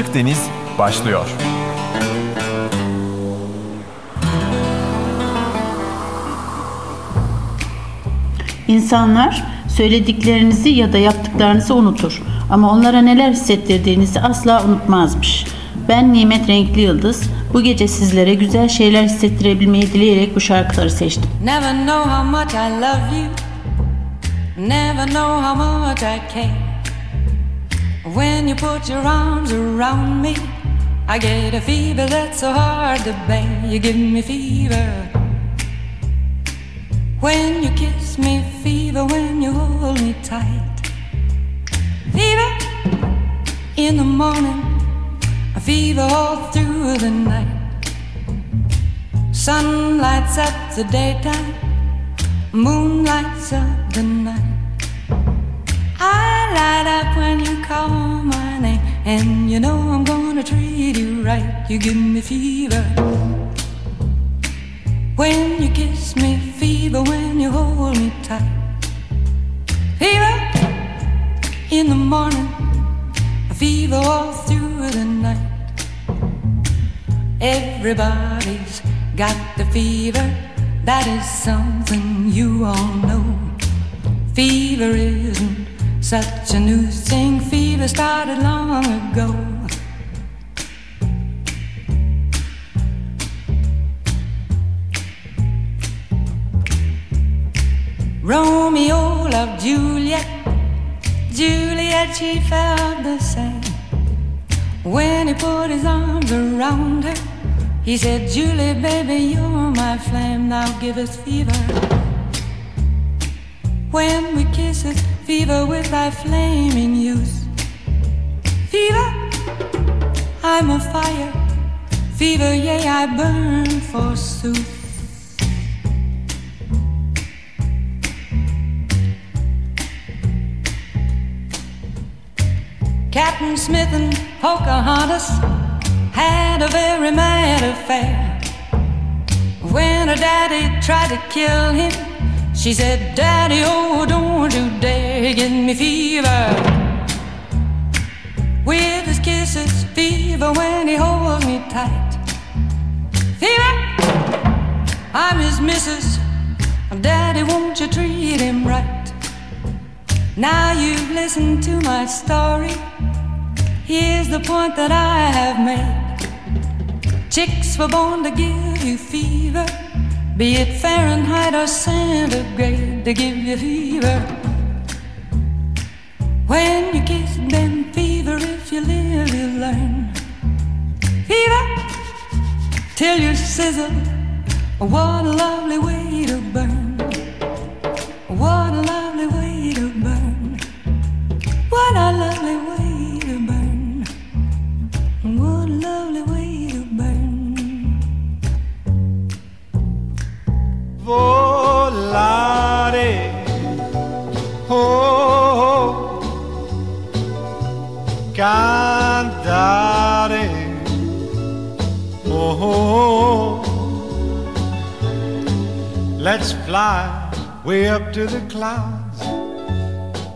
Açık Deniz başlıyor. İnsanlar söylediklerinizi ya da yaptıklarınızı unutur ama onlara neler hissettirdiğinizi asla unutmazmış. Ben Nimet Renkli Yıldız. Bu gece sizlere güzel şeyler hissettirebilmeyi dileyerek bu şarkıları seçtim. Never know how much I love you. Never know how much I care. When you put your arms around me, I get a fever that's so hard to bear. You give me fever. When you kiss me, fever when you hold me tight. Fever in the morning, a fever all through the night. Sun lights up the daytime, moon lights up the night. Light up when you call my name, and you know I'm gonna treat you right. You give me fever. When you kiss me, fever when you hold me tight. Fever in the morning, a fever all through the night. Everybody's got the fever, that is something you all know. Fever isn't such a new thing, fever started long ago. Romeo loved Juliet, Juliet, she felt the same. When he put his arms around her, he said, Julie, baby, you're my flame, now give us fever. When we kiss it, fever with thy flaming youth. Fever, I'm a fire. Fever, yea, I burn forsooth. Captain Smith and Pocahontas had a very mad affair. When her daddy tried to kill him, she said, Daddy, oh, don't you dare give me fever. With his kisses, fever when he holds me tight. Fever, I'm his missus. Daddy, won't you treat him right? Now you've listened to my story. Here's the point that I have made. Chicks were born to give you fever, be it Fahrenheit or centigrade, they give you fever. When you kiss them, fever, if you live, you learn. Fever, till you sizzle. What a lovely way to burn. What a lovely way to burn. What a lovely way to burn. What a lovely volare. Oh, oh, oh. cantare. Oh, oh, let's fly way up to the clouds,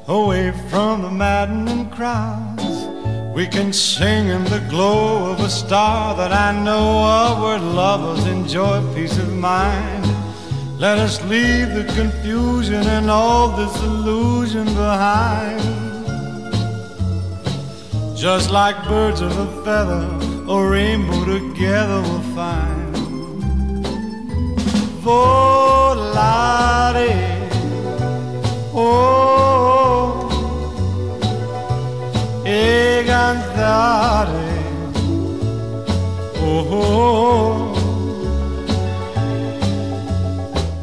away from the maddening crowds. We can sing in the glow of a star that I know of where lovers enjoy peace of mind. Let us leave the confusion and all this illusion behind. Just like birds of a feather, a rainbow together we'll find. Volare, oh, e cantare, oh. oh, oh.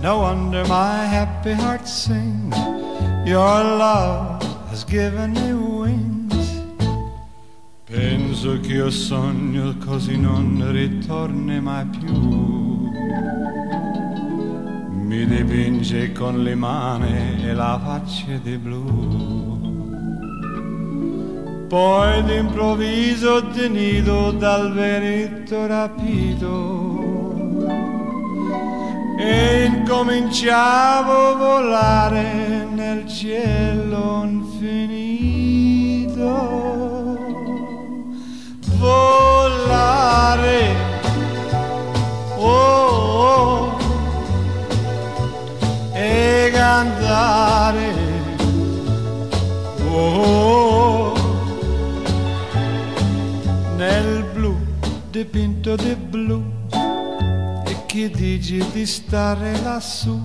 No wonder my happy heart sings. Your love has given me wings. Penso che io sogno così non ritorni mai più. Mi dipinge con le mani e la faccia di blu. Poi d'improvviso tenido dal vento rapito e incominciavo a volare nel cielo infinito. Volare, oh, oh e cantare, oh, oh nel blu dipinto di blu e chi dici di stare lassù.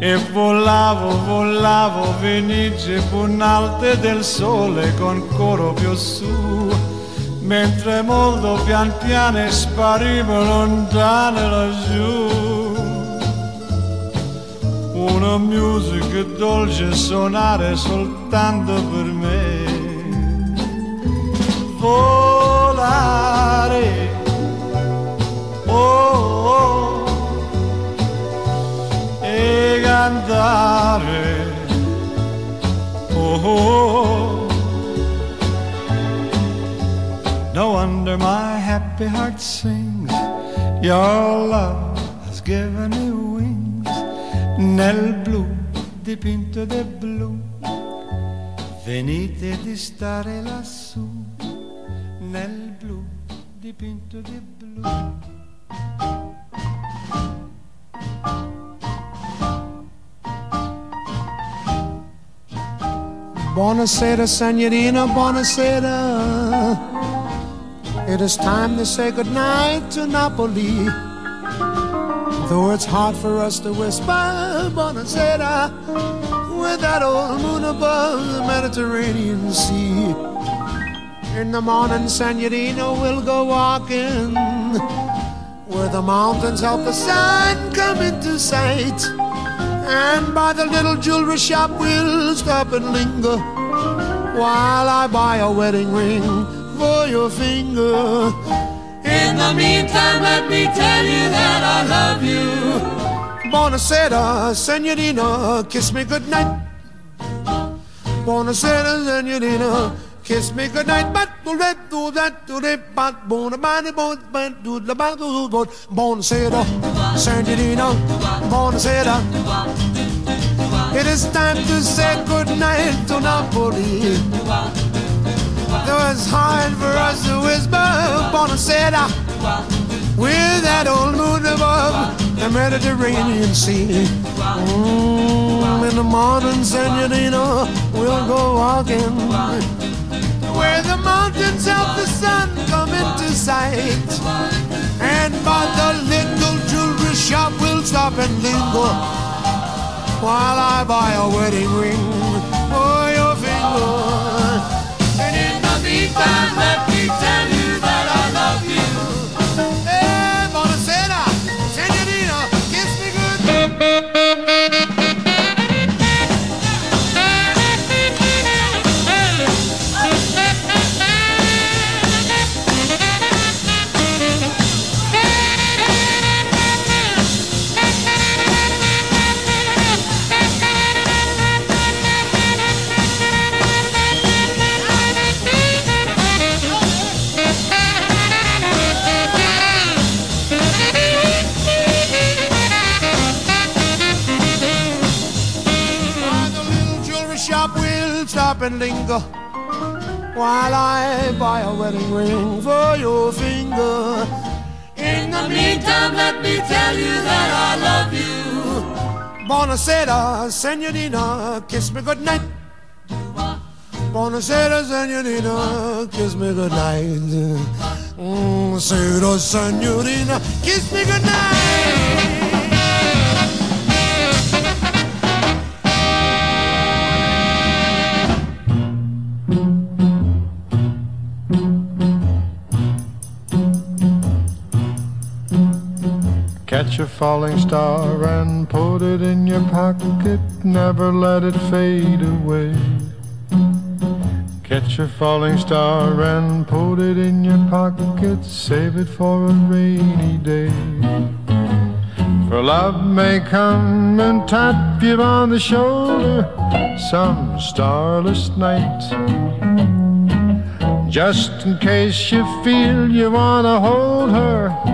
E volavo, volavo, venice punalte del sole con coro più su. Mentre molto pian piano sparivo lontano laggiù. Una musica dolce suonare soltanto per me. Volare e cantare oh, oh No wonder my happy heart sings. Your love has given me wings. Nel blu dipinto di blu. Venite di stare lassù. Nel blu dipinto di blu. Buonasera, signorina, buonasera. It is time to say goodnight to Napoli. Though it's hard for us to whisper, buonasera, with that old moon above the Mediterranean Sea. In the morning, signorina, we'll go walking where the mountains help the sun come into sight. And by the little jewelry shop, we'll stop and linger while I buy a wedding ring for your finger. In the meantime, let me tell you that I love you. Buonasera, senorina, kiss me goodnight. Buonasera, senorina, kiss me goodnight. But do that, do that, do that, but bona bani, bon, but do the bat, do but buonasera, senorina, buonasera. It is time to say goodnight to Napoli. Though it's hard for us to whisper, buonasera, with that old moon above the Mediterranean Sea. Mm, in the morning, senorina, we'll go walking where the mountains help the sun come into sight. And by the little jewelry shop, we'll stop and linger while I buy a wedding ring for your finger. And in the meantime, let me tell you linger while I buy a wedding ring for your finger. In the meantime, let me tell you that I love you. Buonasera, senorina, kiss me goodnight. Buonasera, senorina, kiss me goodnight. Mm, Sera, senorina, kiss me goodnight. Catch a falling star and put it in your pocket, never let it fade away. Catch a falling star and put it in your pocket, save it for a rainy day. For love may come and tap you on the shoulder some starless night. Just in case you feel you wanna hold her,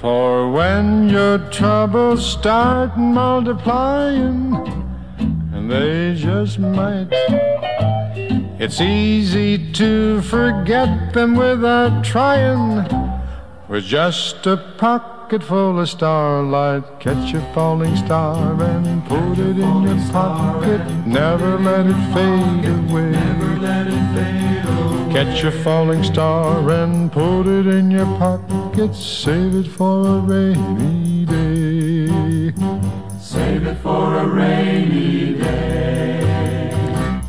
For when your troubles start multiplying, and they just might, it's easy to forget them without trying. With just a pocket full of starlight, catch a falling star and put it in your pocket. Never let it fade away. Catch a falling star and put it in your pocket. Save it for a rainy day. Save it for a rainy day.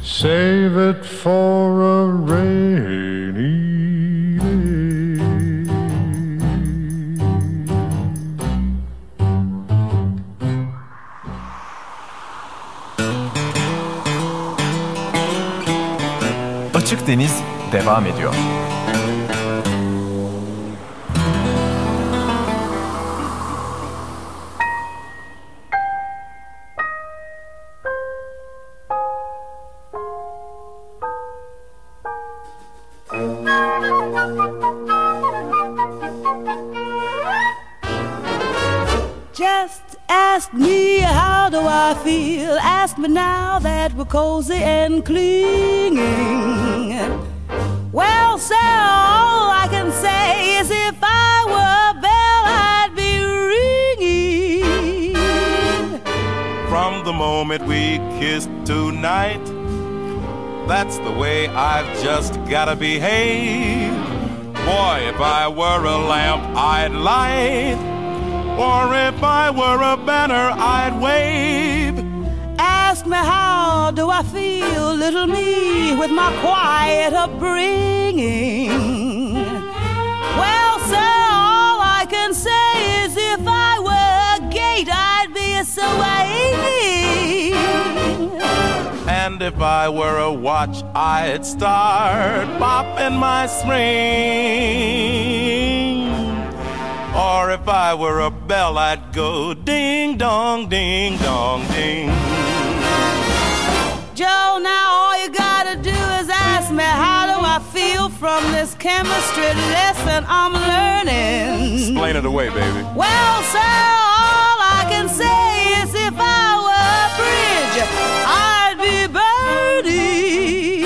Save it for a rainy day. Açık Deniz devam ediyor. Just ask me how do I feel. Ask me now that we're cozy and clinging. Well, sir, all I can say is if I were a bell, I'd be ringing. From the moment we kissed tonight, that's the way I've just gotta behave. Boy, if I were a lamp, I'd light. Or if I were a banner, I'd wave. Ask me how do I feel, little me, with my quiet upbringing. Well, sir, all I can say is if I were a gate, I'd be a swaying. And if I were a watch, I'd start popping my spring. Or if I were a bell, I'd go ding dong, ding dong, ding. Joe, now all you gotta do is ask me how do I feel from this chemistry lesson I'm learning. Explain it away, baby. Well, sir, all I can say is if I were a bridge, I'd be burning.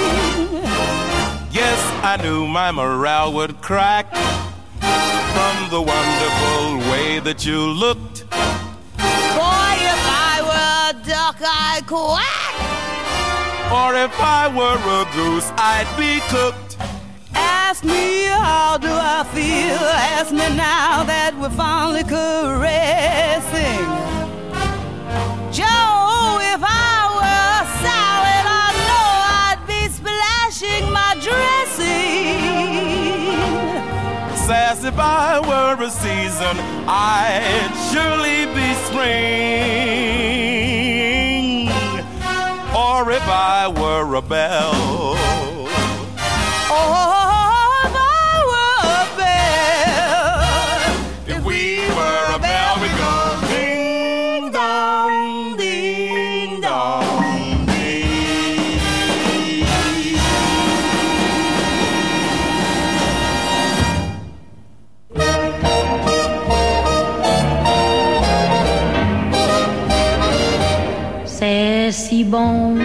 Yes, I knew my morale would crack from the wonderful way that you looked. Boy, if I were a duck, I'd quack. Or if I were a goose, I'd be cooked. Ask me how do I feel. Ask me now that we're finally caressing. Joe, if I were a salad, I know I'd be splashing my dressing. Says if I were a season, I'd surely be spring. Or if I were a bell. Oh, if I were a bell. If we were a bell, we'd go ding dong, ding dong, ding. C'est si bon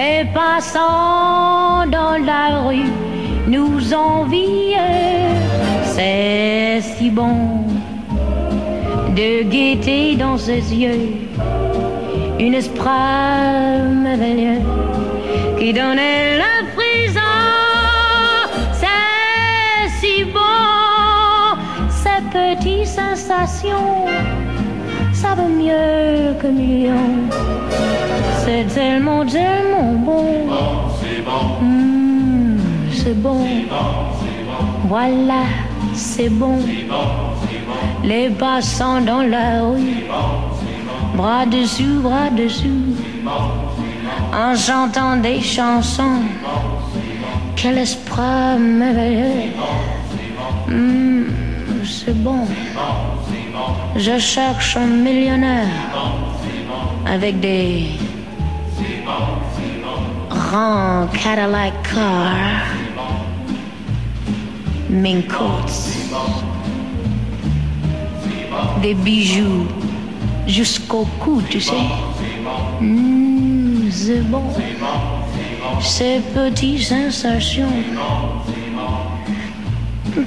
Les passants dans la rue nous envient. C'est si bon de gaieté dans ses yeux. Une esprit qui donnait la prison. C'est si bon, ces petites sensations. Ça vaut mieux que millions. C'est tellement, tellement bon. Mmh, c'est bon. Voilà, c'est bon. Les passants dans la rue, bras dessus, bras dessus, en chantant des chansons. Quel esprit merveilleux. Mmh, c'est bon. Je cherche un millionnaire avec des grands Cadillac cars, mink des bijoux jusqu'au cou, tu sais. Mmh, c'est bon. Ces petites sensations.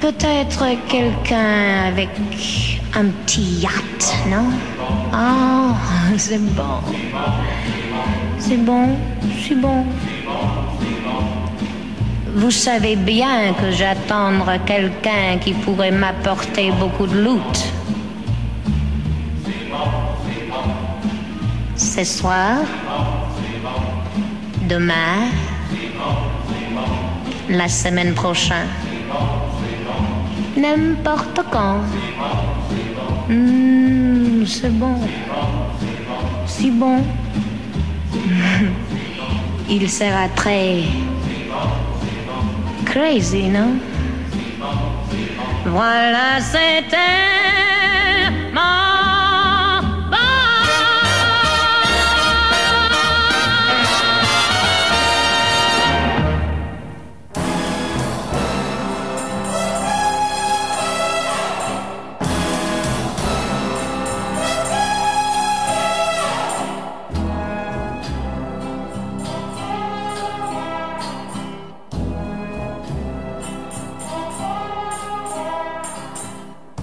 Peut-être quelqu'un avec un petit yacht, non? Ah, c'est bon. C'est bon, c'est bon. Vous savez bien que j'attendre quelqu'un qui pourrait m'apporter beaucoup de loot. Ce soir, demain, la semaine prochaine, n'importe quand. Mmh, c'est bon. Si bon. Il sera très crazy, non? Voilà, c'était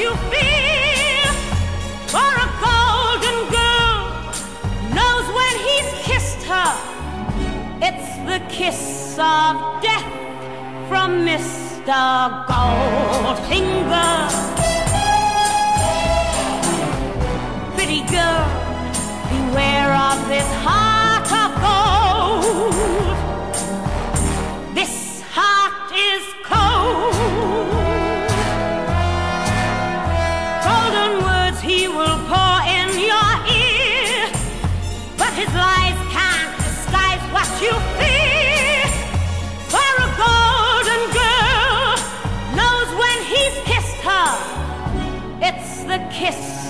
you feel. For a golden girl knows when he's kissed her, it's the kiss of death from Mr. Goldfinger. Pretty girl, beware of this heart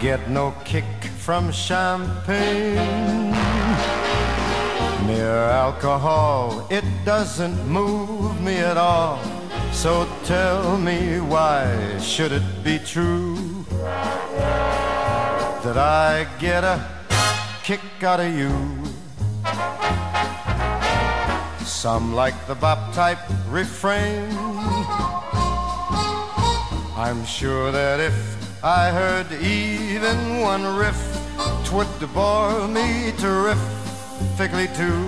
get no kick from champagne. Mere alcohol, it doesn't move me at all. So tell me why should it be true that I get a kick out of you? Some like the bop type refrain. I'm sure that if I heard even one riff, twould bore me terrifically too.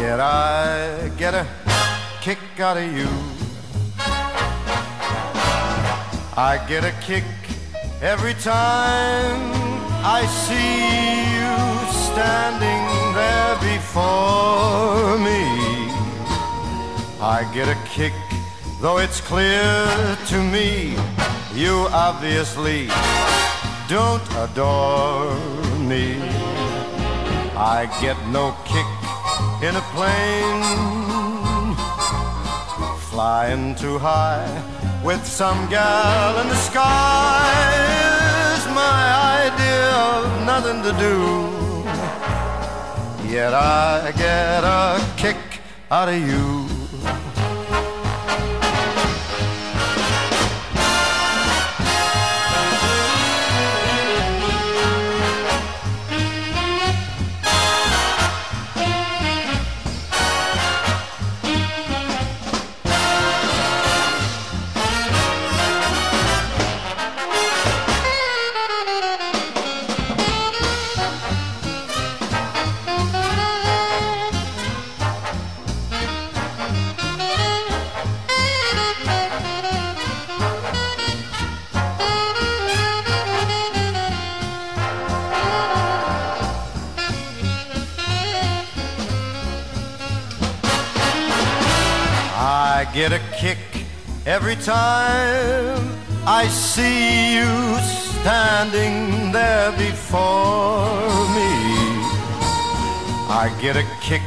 Yet I get a kick out of you. I get a kick every time I see you standing there before me. I get a kick, though it's clear to me you obviously don't adore me. I get no kick in a plane flying too high with some gal in the sky is my idea of nothing to do. Yet I get a kick out of you. Get a kick every time I see you standing there before me. I get a kick,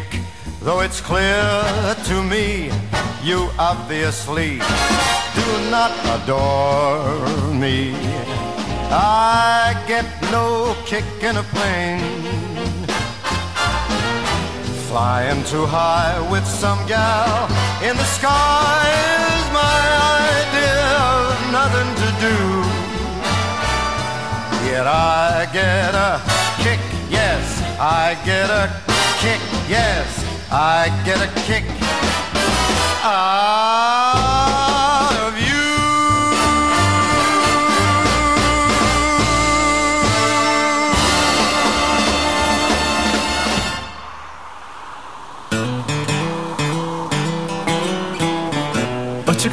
though it's clear to me you obviously do not adore me. I get no kick in a plane Flying too high with some gal. In the sky is my idea of nothing to do. Yet I get a kick, yes, I get a kick, yes, I get a kick. Out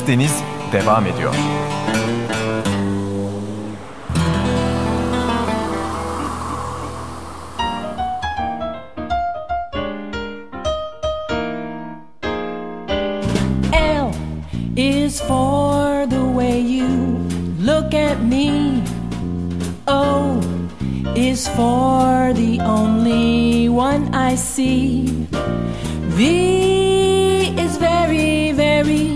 Devam ediyor. L is for the way you look at me. O is for the only one I see. V is very, very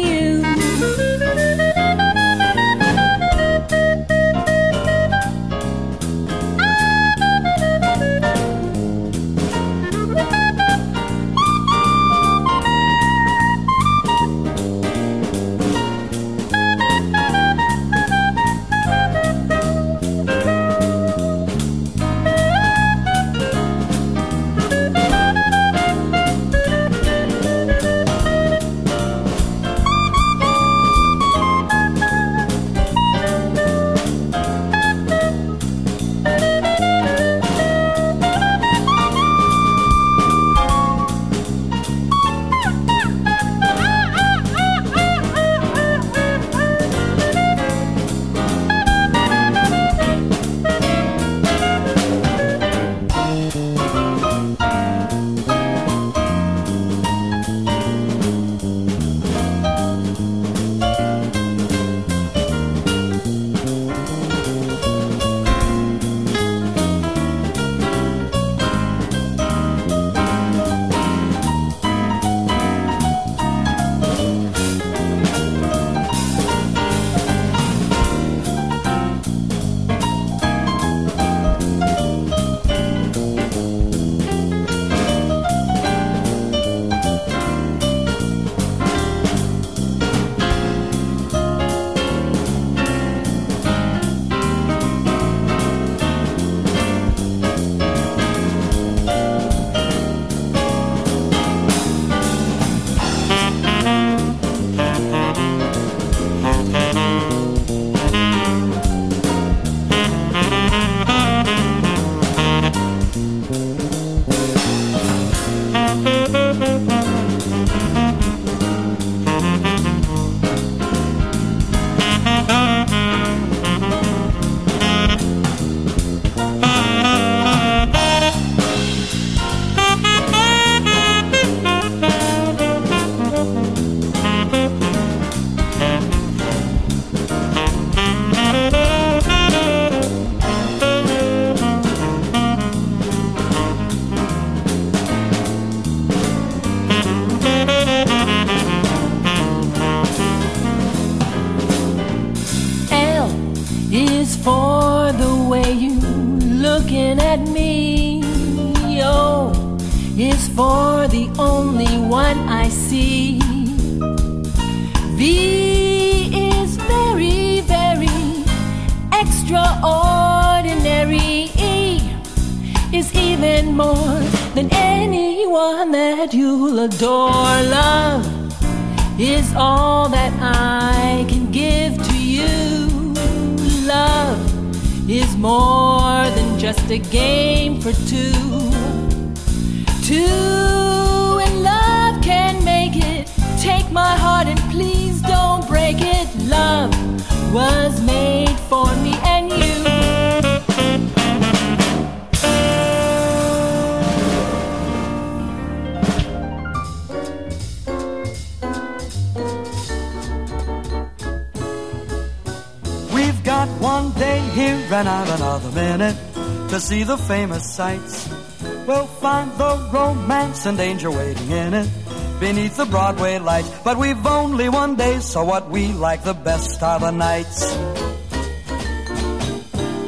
here and out another minute to see the famous sights. We'll find the romance and danger waiting in it beneath the Broadway lights. But we've only one day, so what we like the best are the nights.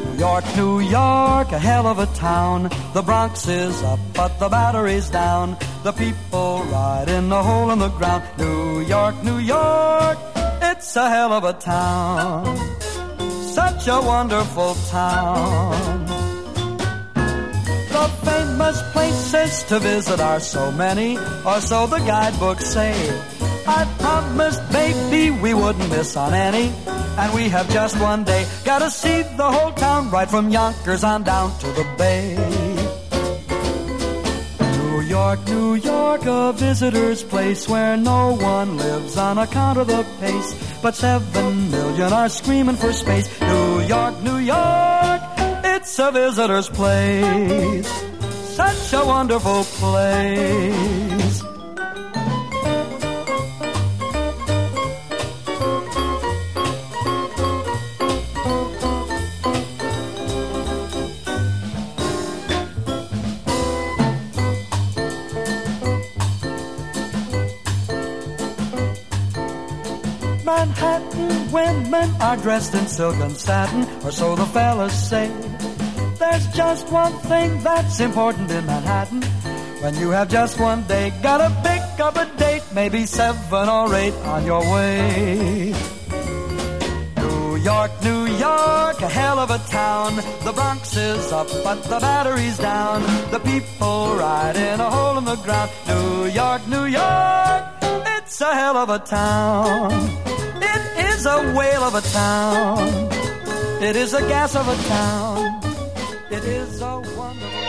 New York, New York, a hell of a town. The Bronx is up, but the battery's down. The people ride in a hole in the ground. New York, New York, it's a hell of a town. Such a wonderful town. The famous places to visit are so many, or so the guidebooks say. I promised, baby, we wouldn't miss on any. And we have just one day. Gotta see the whole town, right from Yonkers on down to the bay. New York, New York, a visitor's place where no one lives on account of the pace. But seven million are screaming for space. New York, New York, it's a visitor's place. Such a wonderful place. Manhattan women are dressed in silk and satin, or so the fellas say. There's just one thing that's important in Manhattan. When you have just one day, gotta pick up a date, maybe seven or eight on your way. New York, New York, a hell of a town. The Bronx is up, but the battery's down. The people ride in a hole in the ground. New York, New York, it's a hell of a town. Is a whale of a town. It is a gas of a town. It is a wonderful.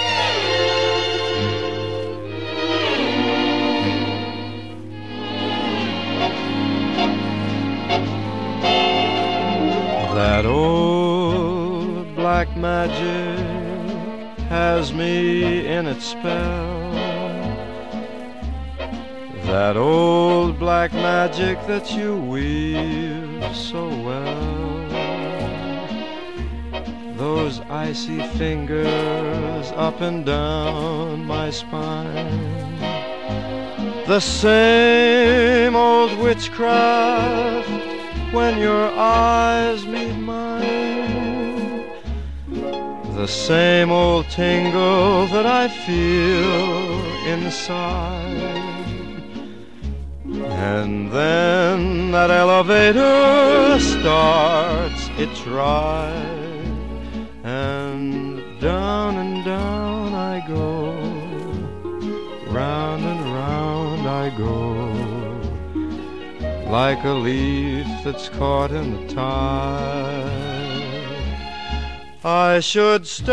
That old black magic has me in its spell. That old black magic that you weave so well. Those icy fingers up and down my spine. The same old witchcraft when your eyes meet mine. The same old tingle that I feel inside. And then that elevator starts its ride. And down and down I go. Round and round I go like a leaf that's caught in the tide. I should stay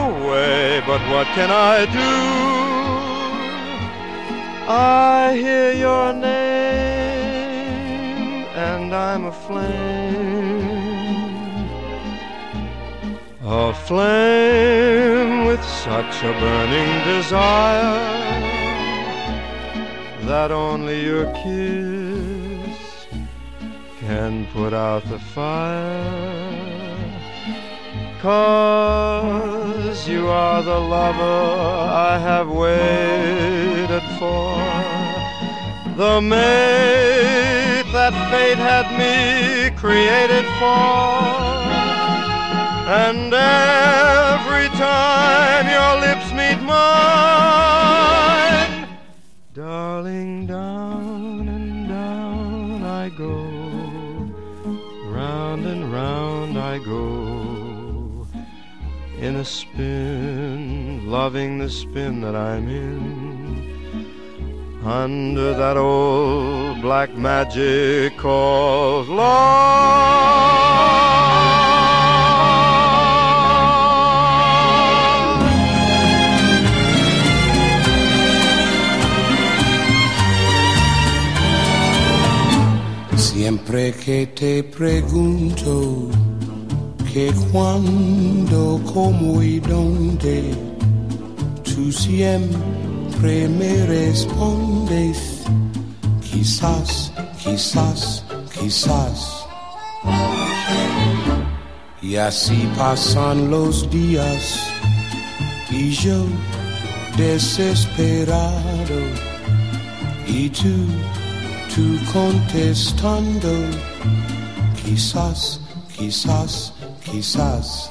away, but what can I do? I hear your name, and I'm aflame. Aflame with such a burning desire that only your kiss can put out the fire. Cause you are the lover I have waited for, the mate that fate had me created for. And every time your lips meet mine, darling, down and down I go, round and round I go, in a spin, loving the spin that I'm in under that old black magic called love. Siempre que te pregunto que cuándo, cómo y dónde, tú siempre me respondes, quizás, quizás, quizás. Y así pasan los días y yo desesperado y tú, tú contestando, quizás, quizás, quizás.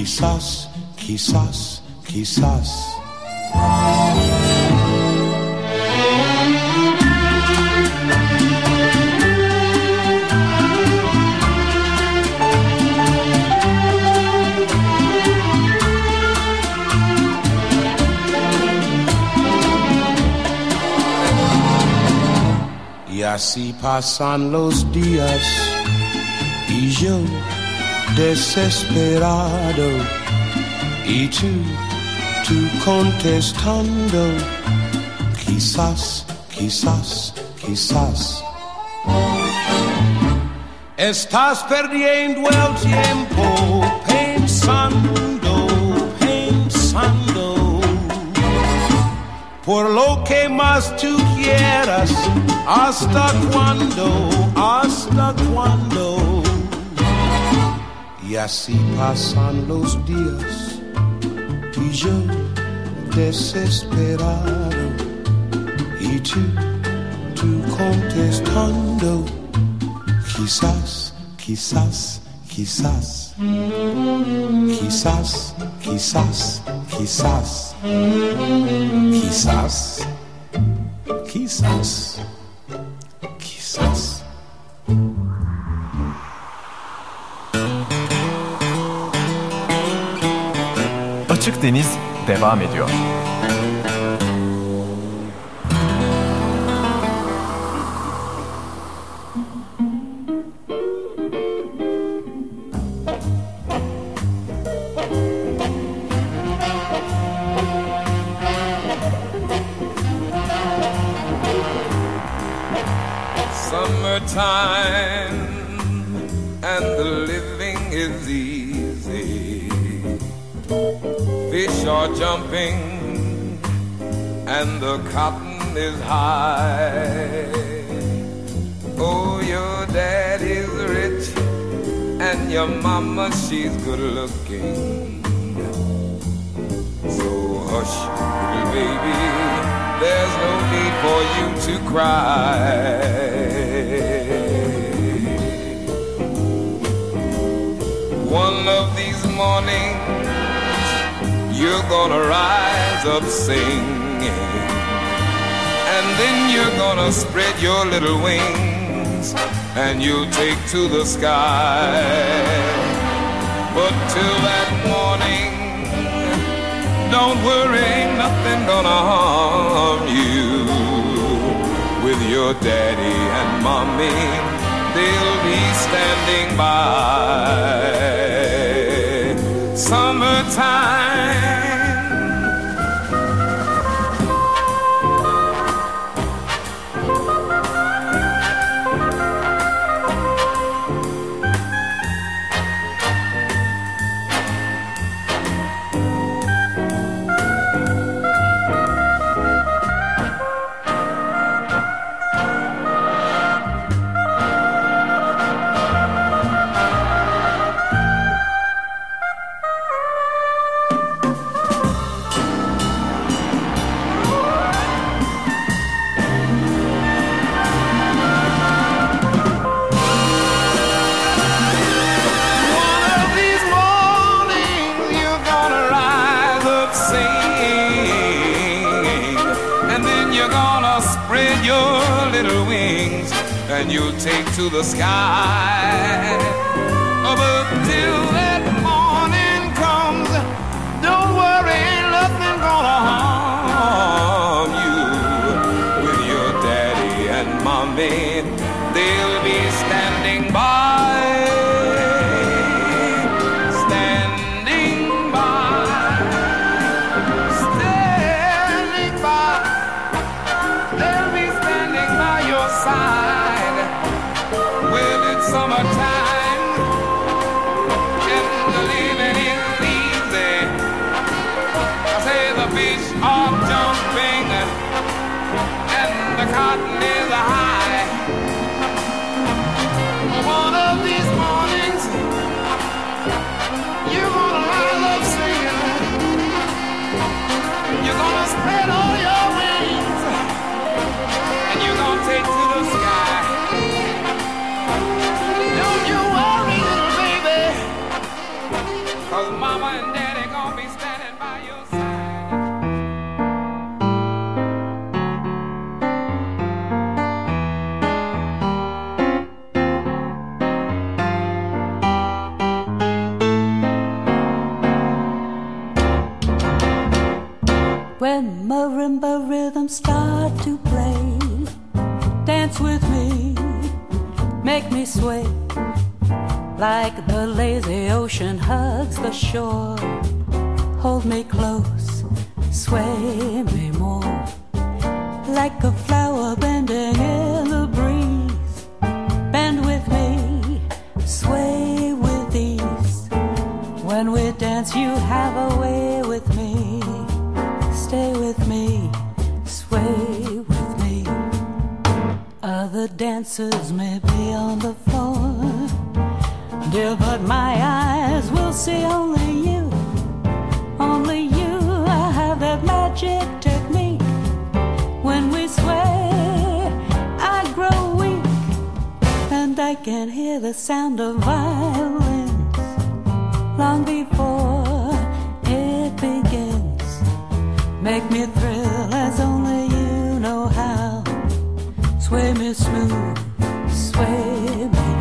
quizás, quizás, quizás. Y así pasan los días y yo desesperado y tú, tú contestando, quizás, quizás, quizás. Estás perdiendo el tiempo pensando, pensando por lo que más tú quieras, hasta cuándo, hasta cuándo. Y así pasan los días y yo desesperado y tú, tú contestando, quizás, quizás, quizás, quizás, quizás, quizás, quizás, quizás, quizás. Akdeniz devam ediyor. Up singing, and then you're gonna spread your little wings, and you'll take to the sky. But till that morning, don't worry, nothing gonna harm you. With your daddy and mommy, they'll be standing by. Summertime. To the sky. Marimba rhythms start to play, dance with me, make me sway like the lazy ocean hugs the shore. Hold me close, sway me more, like a flower bending in the breeze. Bend with me, sway with ease. When we dance, you have a way with me. Stay with Other dancers may be on the floor, dear, but my eyes will see only you. Only you, I have that magic technique. When we sway, I grow weak, and I can hear the sound of violins long before it begins. Make me thrill Sway me smooth, sway me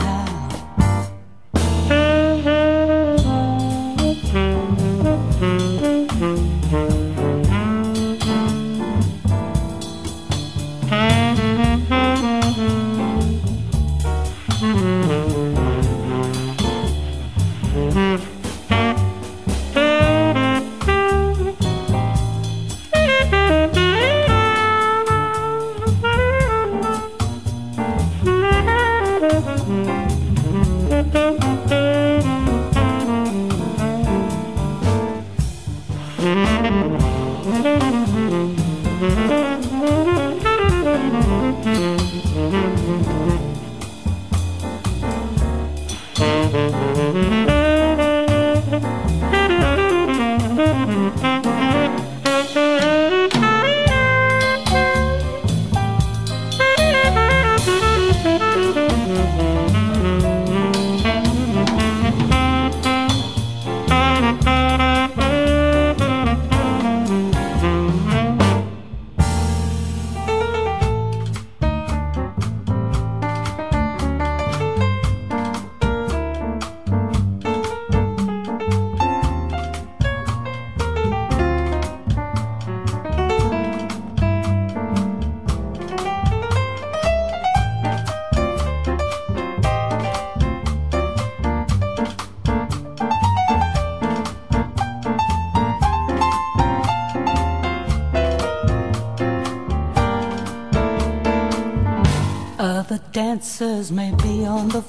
Other dancers may be on the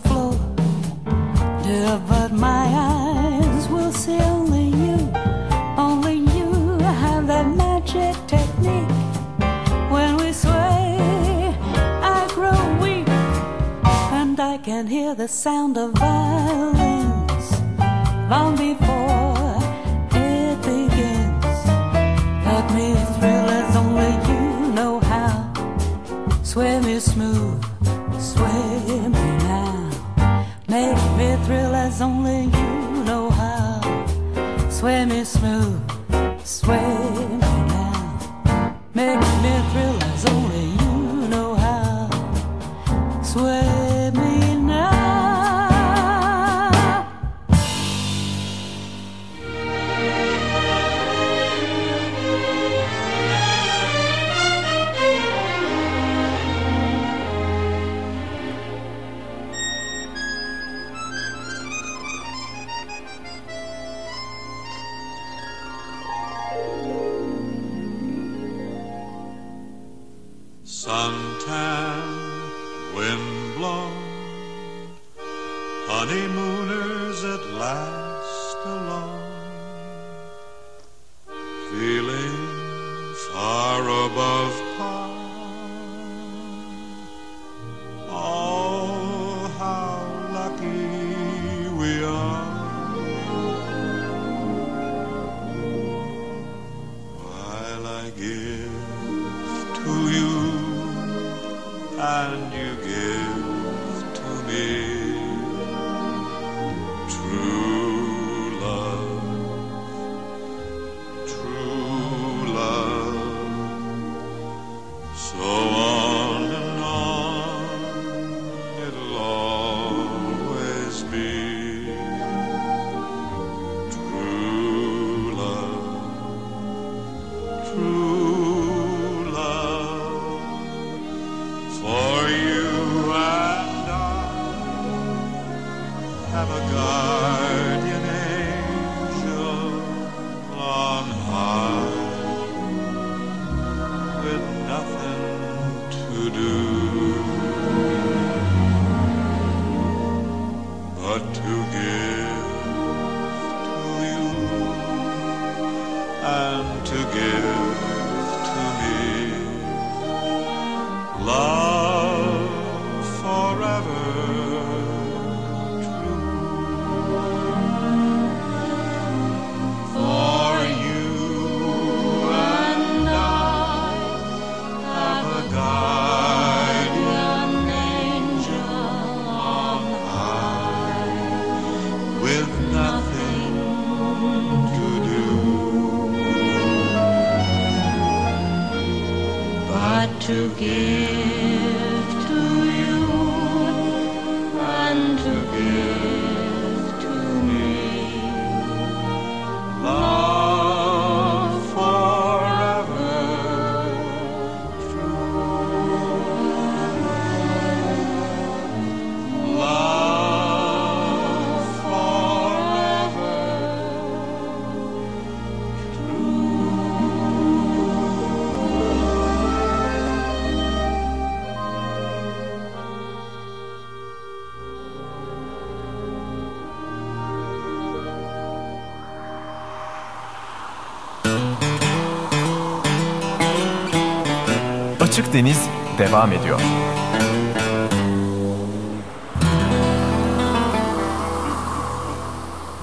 Akdeniz devam ediyor.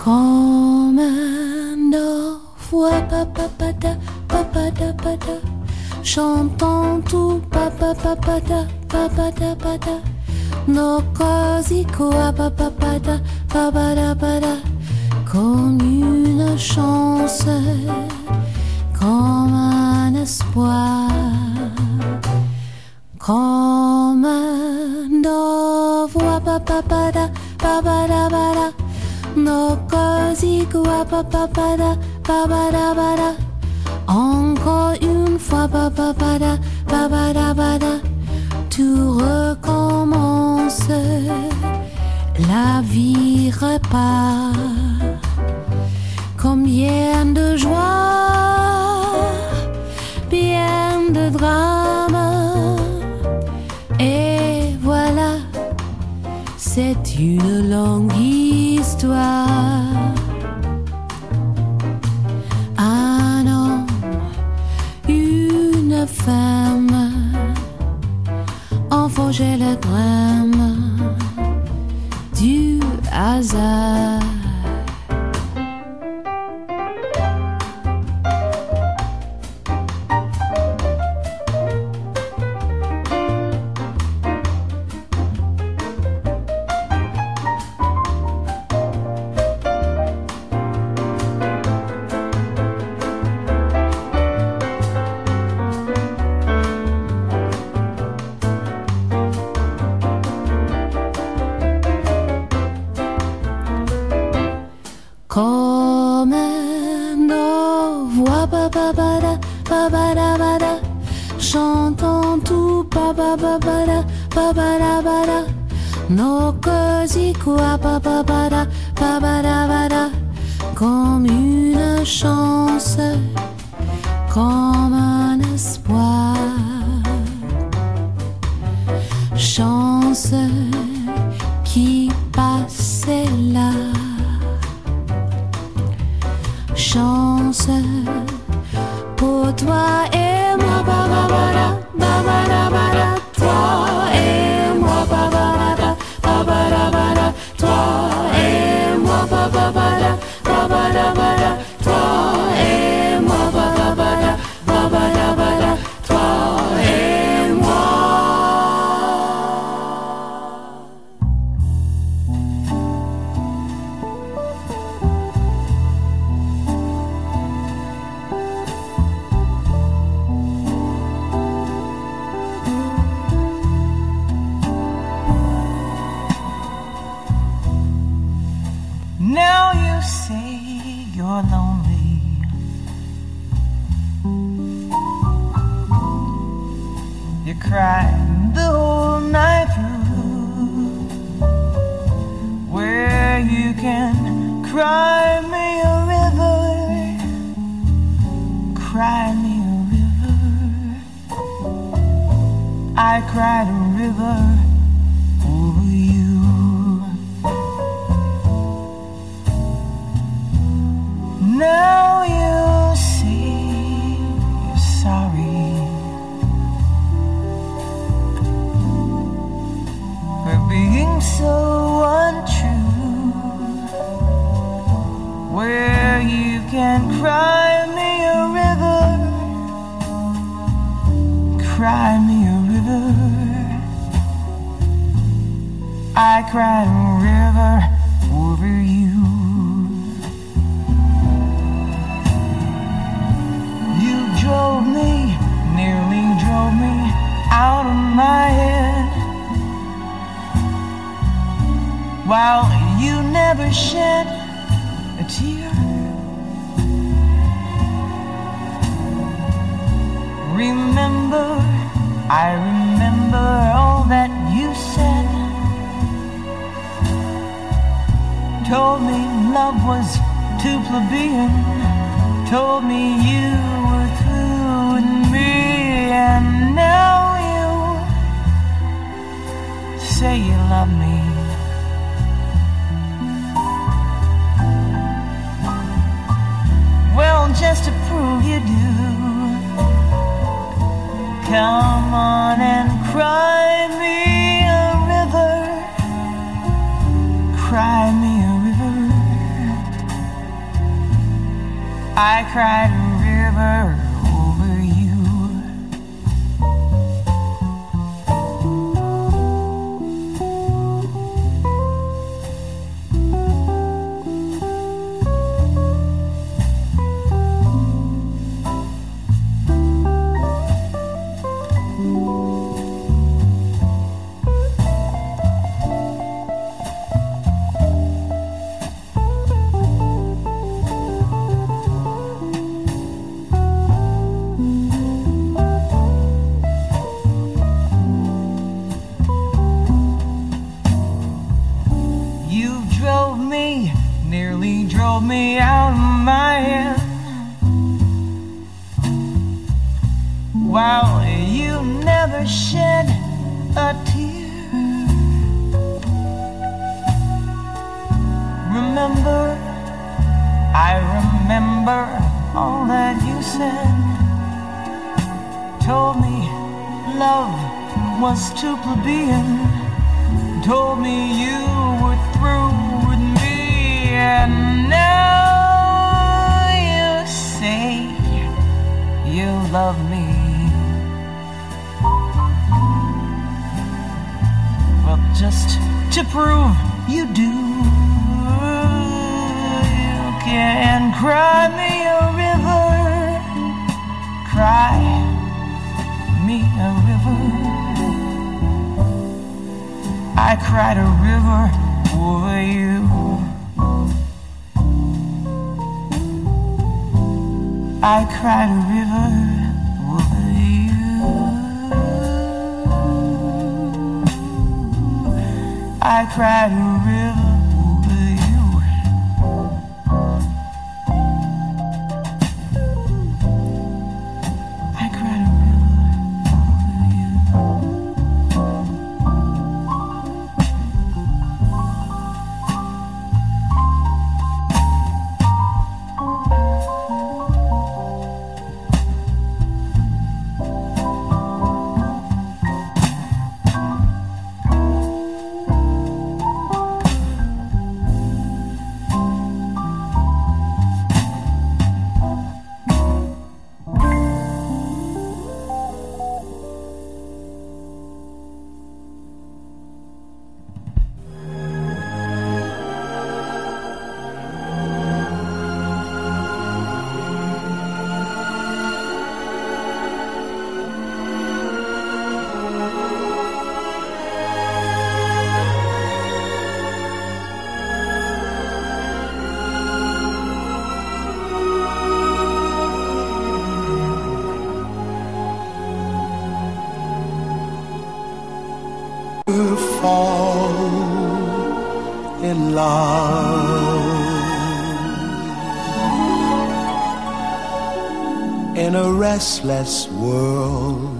Comme un papa papapada, papa papa chantant tout papapada, papada, pada, nos corps tout recommence, la vie repart. Combien de joie, bien de drame, et voilà, c'est une longue histoire. remember, I remember all that you said. Told me love was too plebeian. Told me you were through with me, and now you say you love me. Well, just to prove you do. Come on and cry me a river. Cry me a river. I cried. cried a river over you. I cried a river over you. I cried a river. fall in love in a restless world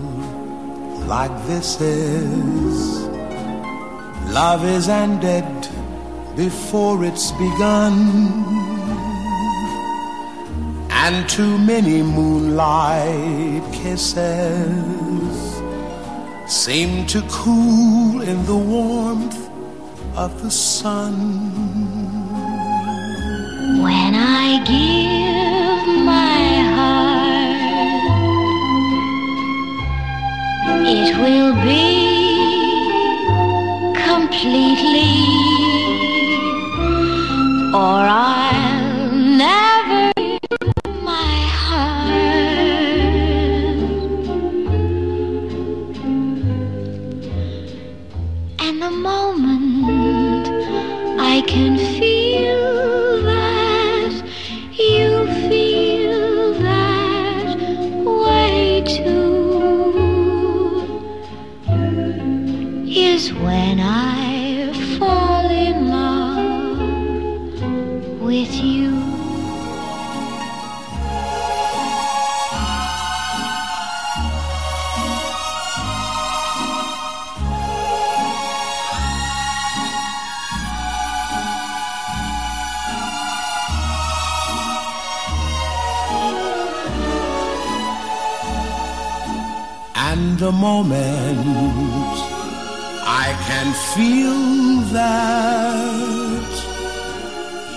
like this is. Love is ended before it's begun. And too many moonlight kisses seem to cool in the warmth of the sun. When I give my heart, it will be completely, or I'll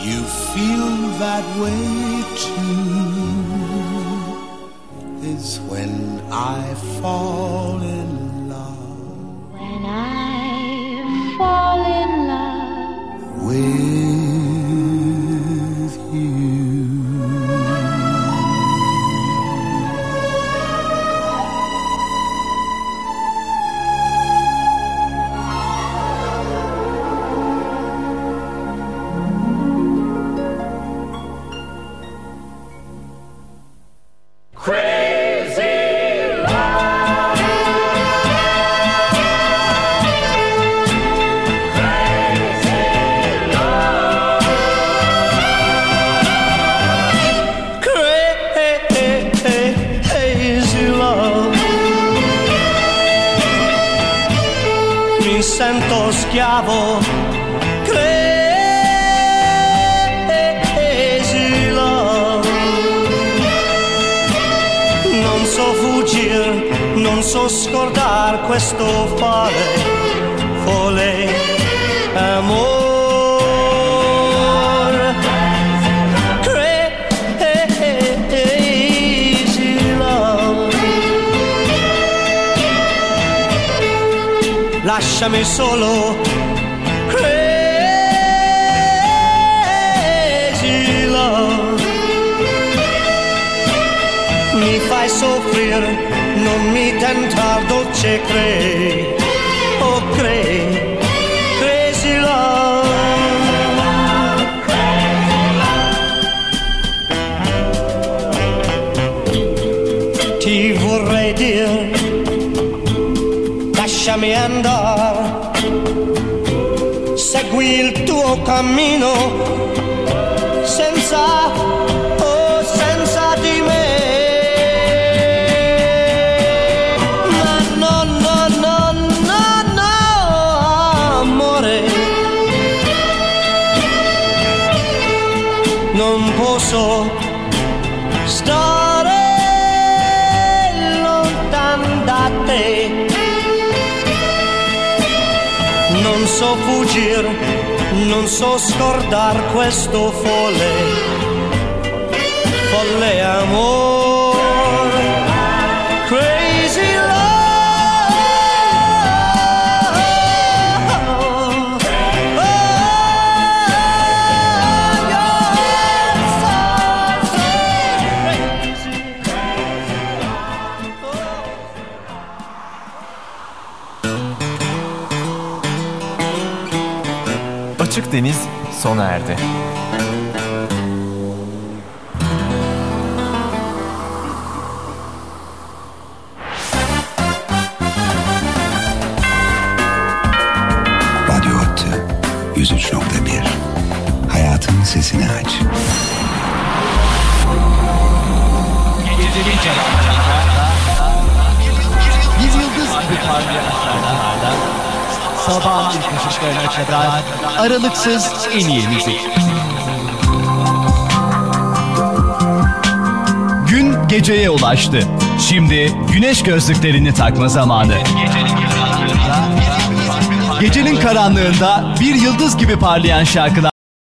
you feel that way too is when I fall in love When I fall in love. with Lasciami solo. Crazy love. Mi fai soffrire, non mi tentar dolce crei. Lasciami andare, segui il tuo cammino, senza, oh, senza di me. Ma no, no, no, no, no, amore, non posso so fuggire, non so scordar questo folle, folle amore. Açık Deniz sona erdi. Sabahın ilk ışıklarına kadar aralıksız en iyi müzik. Gün geceye ulaştı. Şimdi güneş gözlüklerini takma zamanı. Gecenin karanlığında bir yıldız gibi parlayan şarkılar